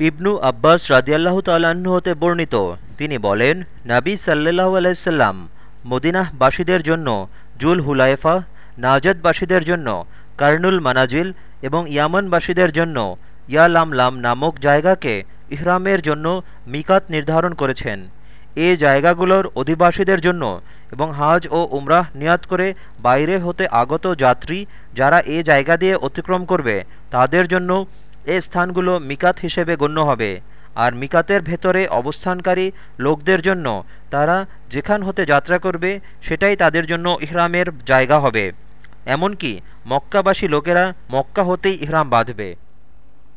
ইবনু আব্বাস রাদিয়াল্লাহু তাল্লাহ্ন হতে বর্ণিত। তিনি বলেন, নাবী সাল্লাহ আলাইসাল্লাম মদিনাহবাসীদের জন্য, জুল হুলাইফা, নাজদবাসীদের জন্য, কার্নুল মানাজিল এবং ইয়ামানবাসীদের জন্য ইয়ালামলাম নামক জায়গাকে ইহরামের জন্য মিকাত নির্ধারণ করেছেন। এ জায়গাগুলোর অধিবাসীদের জন্য এবং হাজ ও উমরাহ নিয়াত করে বাইরে হতে আগত যাত্রী যারা এ জায়গা দিয়ে অতিক্রম করবে, তাদের জন্য এ স্থানগুলো মিকাত হিসেবে গণ্য হবে। আর মিকাতের ভেতরে অবস্থানকারী লোকদের জন্য তারা যেখান হতে যাত্রা করবে, সেটাই তাদের জন্য ইহরামের জায়গা হবে। এমনকি মক্কাবাসী লোকেরা মক্কা হতেই ইহরাম বাঁধবে।